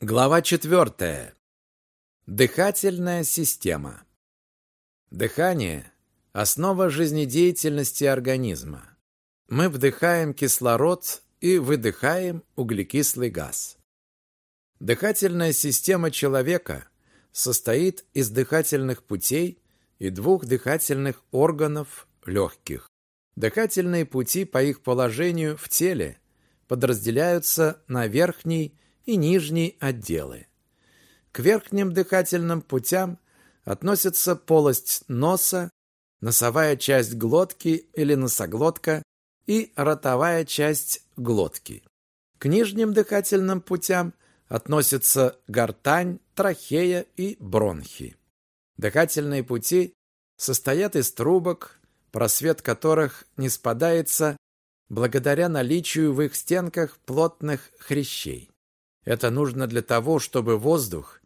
Глава 4. Дыхательная система. Дыхание – основа жизнедеятельности организма. Мы вдыхаем кислород и выдыхаем углекислый газ. Дыхательная система человека состоит из дыхательных путей и двух дыхательных органов легких. Дыхательные пути по их положению в теле подразделяются на верхний и нижний отделы. К верхним дыхательным путям относятся полость носа, носовая часть глотки или носоглотка и ротовая часть глотки. К нижним дыхательным путям относятся гортань, трахея и бронхи. Дыхательные пути состоят из трубок, просвет которых не спадается благодаря наличию в их стенках плотных хрящей. Это нужно для того, чтобы воздух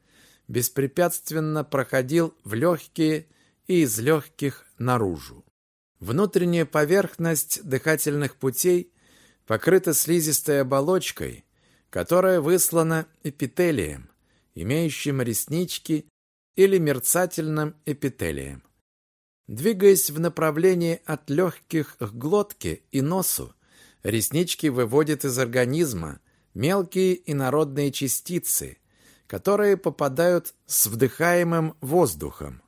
беспрепятственно проходил в легкие и из легких наружу. Внутренняя поверхность дыхательных путей покрыта слизистой оболочкой, которая выслана эпителием, имеющим реснички или мерцательным эпителием. Двигаясь в направлении от легких к глотке и носу, реснички выводят из организма мелкие инородные частицы, которые попадают с вдыхаемым воздухом.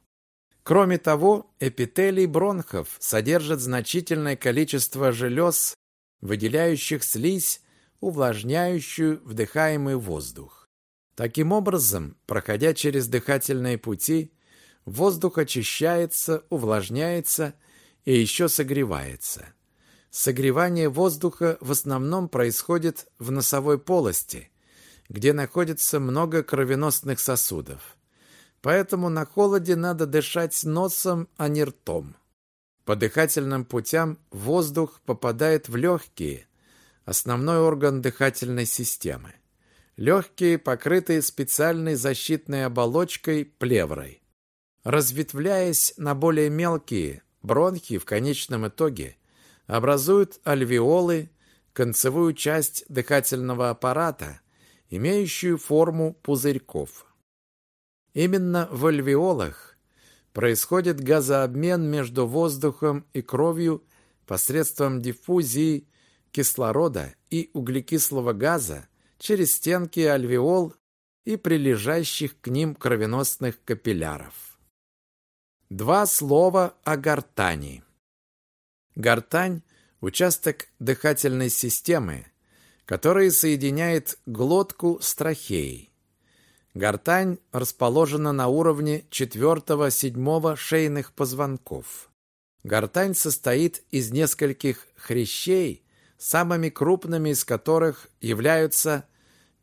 Кроме того, эпителий бронхов содержит значительное количество желез, выделяющих слизь, увлажняющую вдыхаемый воздух. Таким образом, проходя через дыхательные пути, воздух очищается, увлажняется и еще согревается. Согревание воздуха в основном происходит в носовой полости, где находится много кровеносных сосудов. Поэтому на холоде надо дышать носом, а не ртом. По дыхательным путям воздух попадает в легкие, основной орган дыхательной системы. Легкие покрыты специальной защитной оболочкой плеврой. Разветвляясь на более мелкие, бронхи в конечном итоге образуют альвеолы, концевую часть дыхательного аппарата, имеющую форму пузырьков. Именно в альвеолах происходит газообмен между воздухом и кровью посредством диффузии кислорода и углекислого газа через стенки альвеол и прилежащих к ним кровеносных капилляров. Два слова о гортани. Гортань – участок дыхательной системы, который соединяет глотку с трахеей. Гортань расположена на уровне 4-7 шейных позвонков. Гортань состоит из нескольких хрящей, самыми крупными из которых являются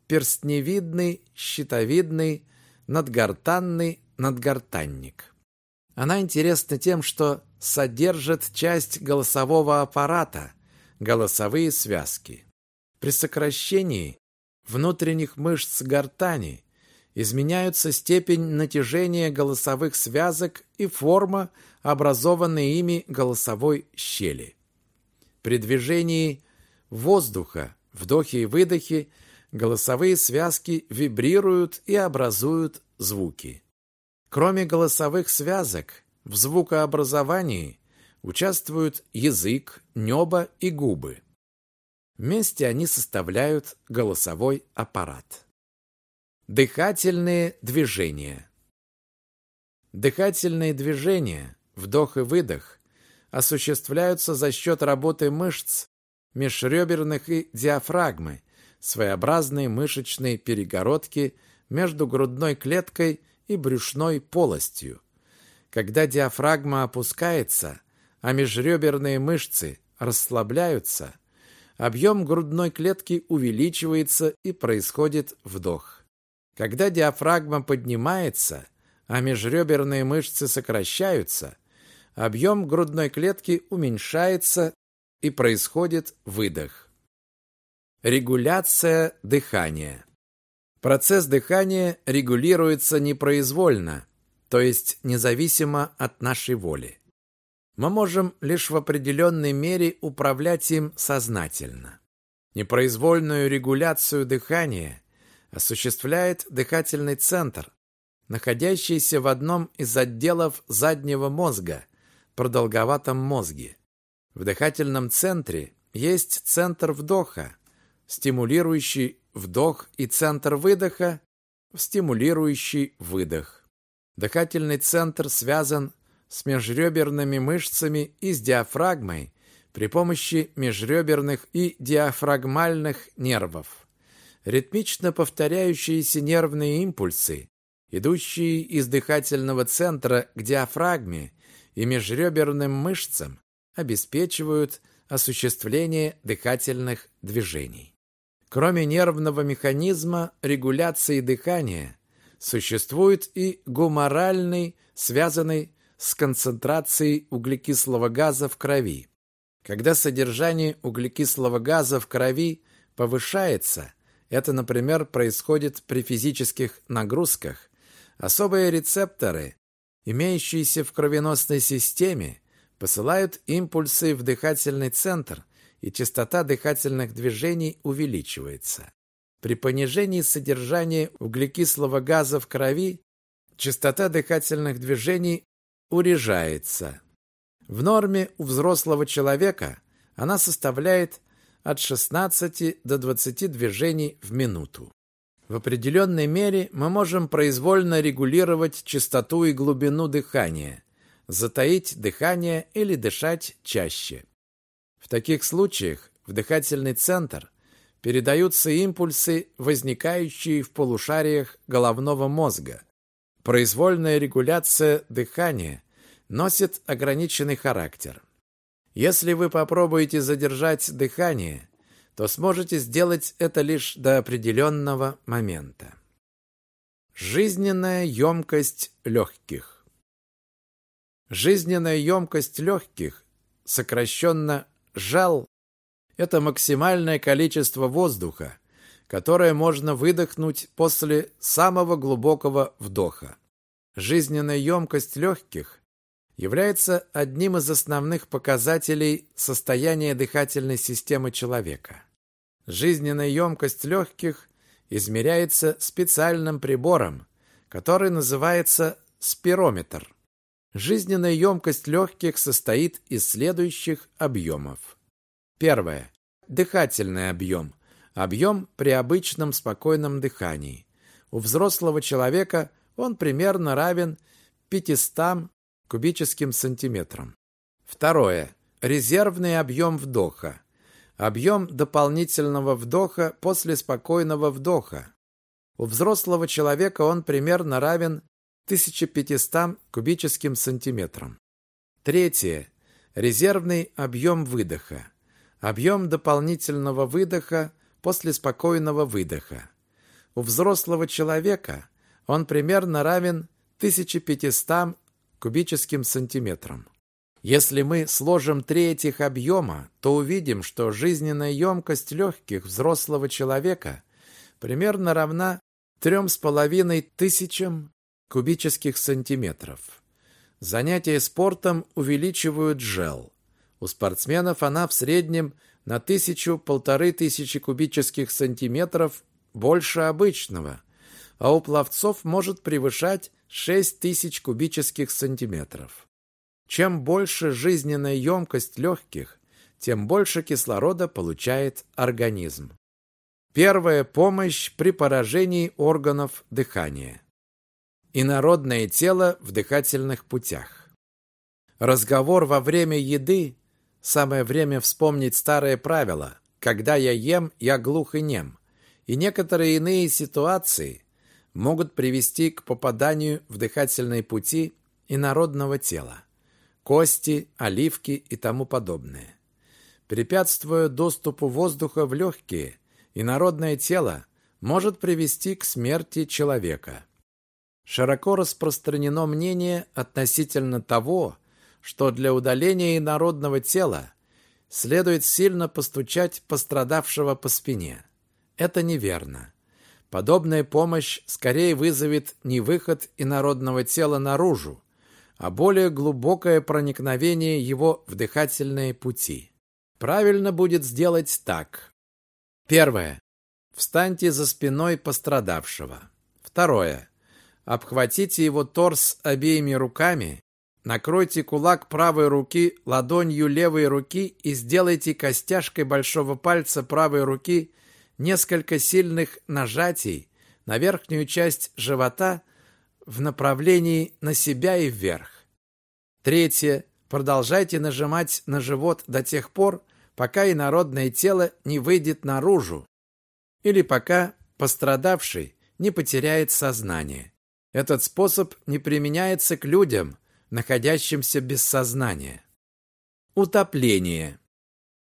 перстневидный, щитовидный, надгортанный, надгортанник. Она интересна тем, что содержит часть голосового аппарата, голосовые связки. При сокращении внутренних мышц гортани изменяются степень натяжения голосовых связок и форма, образованной ими голосовой щели. При движении воздуха, вдохе и выдохе, голосовые связки вибрируют и образуют звуки. Кроме голосовых связок, в звукообразовании участвуют язык, небо и губы. Вместе они составляют голосовой аппарат. Дыхательные движения. Дыхательные движения, вдох и выдох, осуществляются за счет работы мышц межреберных и диафрагмы, своеобразной мышечной перегородки между грудной клеткой и брюшной полостью. Когда диафрагма опускается, а межреберные мышцы расслабляются, объем грудной клетки увеличивается и происходит вдох. Когда диафрагма поднимается, а межреберные мышцы сокращаются, объем грудной клетки уменьшается и происходит выдох. Регуляция дыхания. Процесс дыхания регулируется непроизвольно, то есть независимо от нашей воли. Мы можем лишь в определенной мере управлять им сознательно. Непроизвольную регуляцию дыхания осуществляет дыхательный центр, находящийся в одном из отделов заднего мозга, продолговатом мозге. В дыхательном центре есть центр вдоха, стимулирующий вдох, и центр выдоха, стимулирующий выдох. Дыхательный центр связан с межреберными мышцами и с диафрагмой при помощи межреберных и диафрагмальных нервов. Ритмично повторяющиеся нервные импульсы, идущие из дыхательного центра к диафрагме и межреберным мышцам, обеспечивают осуществление дыхательных движений. Кроме нервного механизма регуляции дыхания, существует и гуморальный, связанный с концентрацией углекислого газа в крови. Когда содержание углекислого газа в крови повышается, это, например, происходит при физических нагрузках, особые рецепторы, имеющиеся в кровеносной системе, посылают импульсы в дыхательный центр, и частота дыхательных движений увеличивается. При понижении содержания углекислого газа в крови частота дыхательных движений урежается. В норме у взрослого человека она составляет от 16 до 20 движений в минуту. В определенной мере мы можем произвольно регулировать частоту и глубину дыхания, затаить дыхание или дышать чаще. В таких случаях в дыхательный центр передаются импульсы, возникающие в полушариях головного мозга. Произвольная регуляция дыхания носит ограниченный характер. Если вы попробуете задержать дыхание, то сможете сделать это лишь до определенного момента. Жизненная емкость легких Жизненная емкость легких, сокращенно ЖАЛ, это максимальное количество воздуха, которое можно выдохнуть после самого глубокого вдоха. Жизненная емкость легких является одним из основных показателей состояния дыхательной системы человека. Жизненная емкость легких измеряется специальным прибором, который называется спирометр. Жизненная емкость легких состоит из следующих объемов. Первое. Дыхательный объем. Объем при обычном спокойном дыхании. У взрослого человека он примерно равен 500 кубическим сантиметрам. Второе. Резервный объем вдоха. Объем дополнительного вдоха после спокойного вдоха. У взрослого человека он примерно равен 1500 кубическим сантиметрам. Третье. Резервный объем выдоха. Объем дополнительного выдоха после спокойного выдоха. У взрослого человека он примерно равен 1500 кубическим сантиметрам. Если мы сложим три этих объема, то увидим, что жизненная емкость легких взрослого человека примерно равна трем с половиной тысячам кубических сантиметров. Занятия спортом увеличивают жел. У спортсменов она в среднем на тысячу-полторы тысячи кубических сантиметров больше обычного, а у пловцов может превышать 6 тысяч кубических сантиметров. Чем больше жизненная емкость легких, тем больше кислорода получает организм. Первая помощь при поражении органов дыхания. Инородное тело в дыхательных путях. Разговор во время еды – самое время вспомнить старое правило «когда я ем, я глух и нем», и некоторые иные ситуации могут привести к попаданию в дыхательные пути инородного тела – кости, оливки и тому подобное. Препятствуя доступу воздуха в легкие, инородное тело может привести к смерти человека – Широко распространено мнение относительно того, что для удаления инородного тела следует сильно постучать пострадавшего по спине. Это неверно. Подобная помощь скорее вызовет не выход инородного тела наружу, а более глубокое проникновение его в дыхательные пути. Правильно будет сделать так. Первое. Встаньте за спиной пострадавшего. Второе. Обхватите его торс обеими руками, накройте кулак правой руки ладонью левой руки и сделайте костяшкой большого пальца правой руки несколько сильных нажатий на верхнюю часть живота в направлении на себя и вверх. Третье. Продолжайте нажимать на живот до тех пор, пока инородное тело не выйдет наружу или пока пострадавший не потеряет сознание. Этот способ не применяется к людям, находящимся без сознания. Утопление.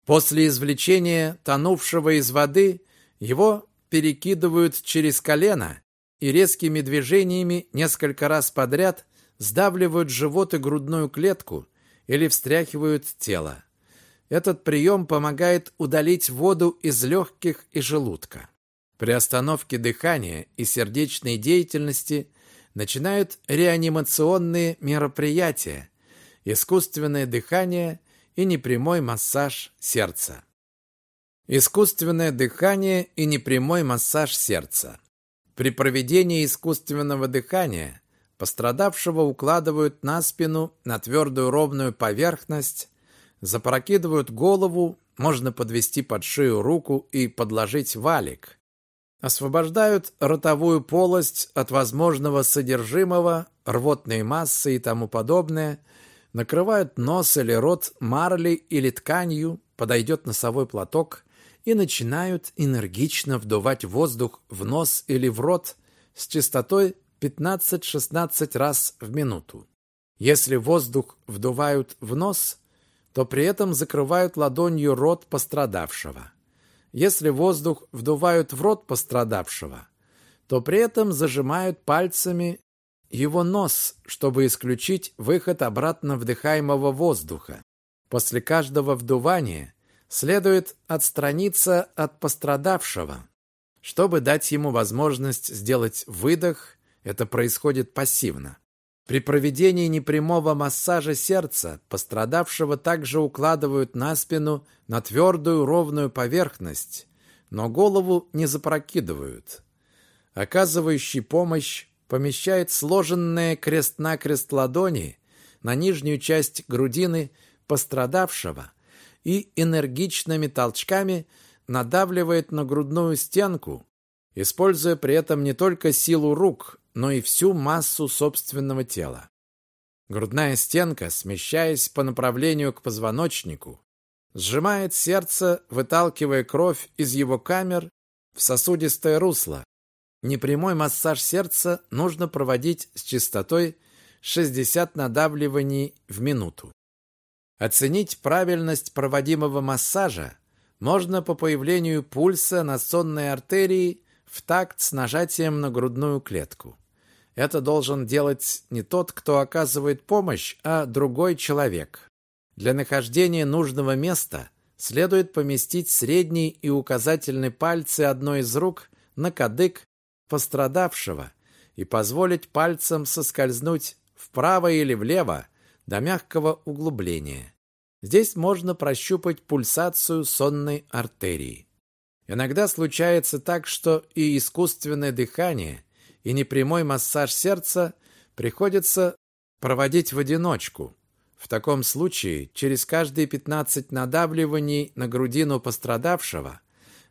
После извлечения тонувшего из воды его перекидывают через колено и резкими движениями несколько раз подряд сдавливают живот и грудную клетку или встряхивают тело. Этот прием помогает удалить воду из легких и желудка. При остановке дыхания и сердечной деятельности начинают реанимационные мероприятия, искусственное дыхание и непрямой массаж сердца. Искусственное дыхание и непрямой массаж сердца. При проведении искусственного дыхания пострадавшего укладывают на спину на твердую ровную поверхность, запрокидывают голову, можно подвести под шею руку и подложить валик. Освобождают ротовую полость от возможного содержимого, рвотной массы и тому подобное, накрывают нос или рот марлей или тканью, подойдет носовой платок и начинают энергично вдувать воздух в нос или в рот с частотой 15-16 раз в минуту. Если воздух вдувают в нос, то при этом закрывают ладонью рот пострадавшего. Если воздух вдувают в рот пострадавшего, то при этом зажимают пальцами его нос, чтобы исключить выход обратно вдыхаемого воздуха. После каждого вдувания следует отстраниться от пострадавшего, чтобы дать ему возможность сделать выдох, это происходит пассивно. При проведении непрямого массажа сердца пострадавшего также укладывают на спину на твердую ровную поверхность, но голову не запрокидывают. Оказывающий помощь помещает сложенные крест-накрест ладони на нижнюю часть грудины пострадавшего и энергичными толчками надавливает на грудную стенку, используя при этом не только силу рук, но и всю массу собственного тела. Грудная стенка, смещаясь по направлению к позвоночнику, сжимает сердце, выталкивая кровь из его камер в сосудистое русло. Непрямой массаж сердца нужно проводить с частотой 60 надавливаний в минуту. Оценить правильность проводимого массажа можно по появлению пульса на сонной артерии в такт с нажатием на грудную клетку. Это должен делать не тот, кто оказывает помощь, а другой человек. Для нахождения нужного места следует поместить средний и указательный пальцы одной из рук на кадык пострадавшего и позволить пальцам соскользнуть вправо или влево до мягкого углубления. Здесь можно прощупать пульсацию сонной артерии. Иногда случается так, что и искусственное дыхание и непрямой массаж сердца приходится проводить в одиночку. В таком случае через каждые 15 надавливаний на грудину пострадавшего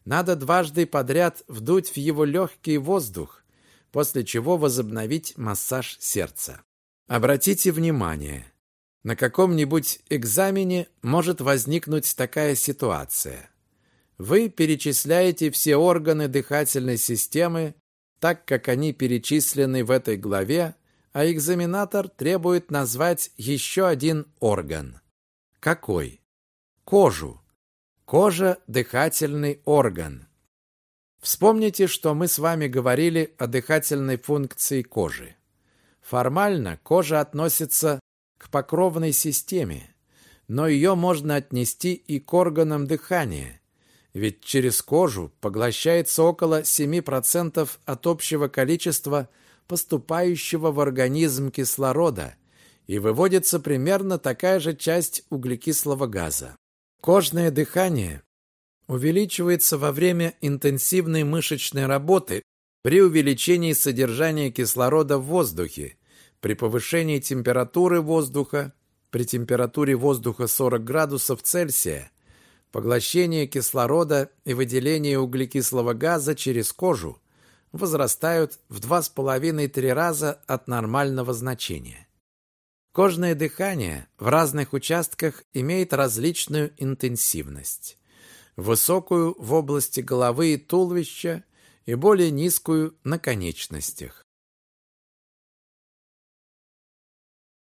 надо дважды подряд вдуть в его легкий воздух, после чего возобновить массаж сердца. Обратите внимание, на каком-нибудь экзамене может возникнуть такая ситуация. Вы перечисляете все органы дыхательной системы, так как они перечислены в этой главе, а экзаменатор требует назвать еще один орган. Какой? Кожу. Кожа – дыхательный орган. Вспомните, что мы с вами говорили о дыхательной функции кожи. Формально кожа относится к покровной системе, но ее можно отнести и к органам дыхания – ведь через кожу поглощается около 7% от общего количества поступающего в организм кислорода и выводится примерно такая же часть углекислого газа. Кожное дыхание увеличивается во время интенсивной мышечной работы при увеличении содержания кислорода в воздухе, при повышении температуры воздуха, при температуре воздуха 40 градусов Цельсия, поглощение кислорода и выделение углекислого газа через кожу возрастают в 2,5-3 раза от нормального значения. Кожное дыхание в разных участках имеет различную интенсивность. Высокую в области головы и туловища и более низкую на конечностях.